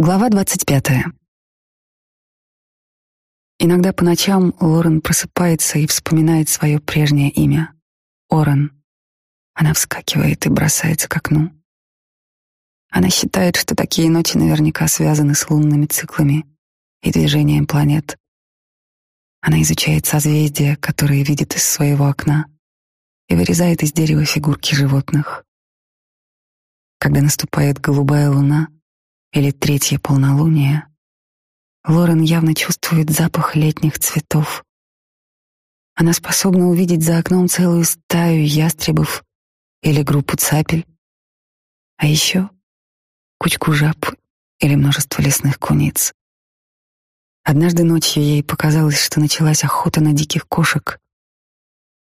Глава 25. Иногда по ночам Лорен просыпается и вспоминает свое прежнее имя — Орен. Она вскакивает и бросается к окну. Она считает, что такие ночи наверняка связаны с лунными циклами и движением планет. Она изучает созвездия, которые видит из своего окна, и вырезает из дерева фигурки животных. Когда наступает голубая луна — или третье полнолуние, Лорен явно чувствует запах летних цветов. Она способна увидеть за окном целую стаю ястребов или группу цапель, а еще кучку жаб или множество лесных куниц. Однажды ночью ей показалось, что началась охота на диких кошек.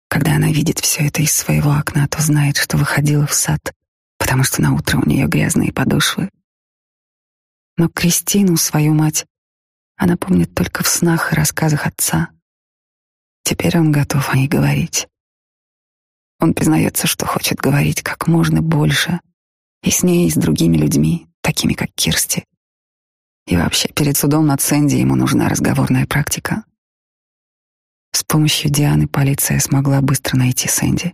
Когда она видит все это из своего окна, то знает, что выходила в сад, потому что на утро у нее грязные подошвы но Кристину, свою мать, она помнит только в снах и рассказах отца. Теперь он готов о ней говорить. Он признается, что хочет говорить как можно больше и с ней, и с другими людьми, такими как Кирсти. И вообще перед судом над Сэнди ему нужна разговорная практика. С помощью Дианы полиция смогла быстро найти Сэнди.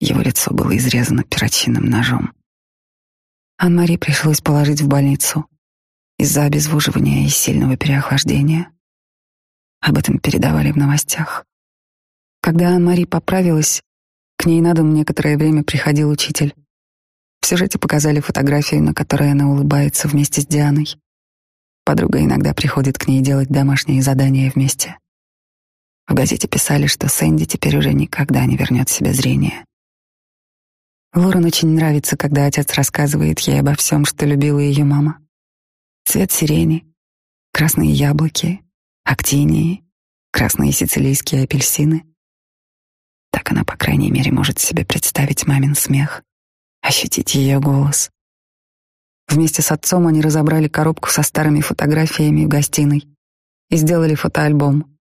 Его лицо было изрезано перочинным ножом. А Маре пришлось положить в больницу из-за обезвоживания и сильного переохлаждения. Об этом передавали в новостях. Когда Мари поправилась, к ней на дом некоторое время приходил учитель. В сюжете показали фотографию, на которой она улыбается вместе с Дианой. Подруга иногда приходит к ней делать домашние задания вместе. В газете писали, что Сэнди теперь уже никогда не вернет себе зрение. Лорен очень нравится, когда отец рассказывает ей обо всем, что любила ее мама. Цвет сирени, красные яблоки, актинии, красные сицилийские апельсины. Так она, по крайней мере, может себе представить мамин смех, ощутить ее голос. Вместе с отцом они разобрали коробку со старыми фотографиями в гостиной и сделали фотоальбом.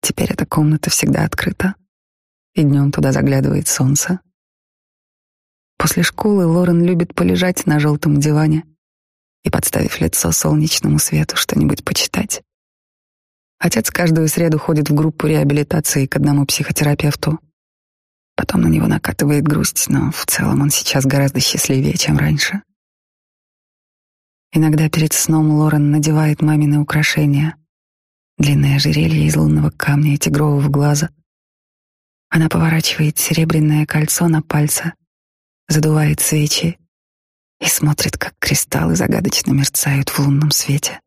Теперь эта комната всегда открыта, и днем туда заглядывает солнце, После школы Лорен любит полежать на желтом диване и, подставив лицо солнечному свету, что-нибудь почитать. Отец каждую среду ходит в группу реабилитации к одному психотерапевту. Потом на него накатывает грусть, но в целом он сейчас гораздо счастливее, чем раньше. Иногда перед сном Лорен надевает мамины украшения. Длинное ожерелье из лунного камня и тигрового глаза. Она поворачивает серебряное кольцо на пальце — задувает свечи и смотрит, как кристаллы загадочно мерцают в лунном свете.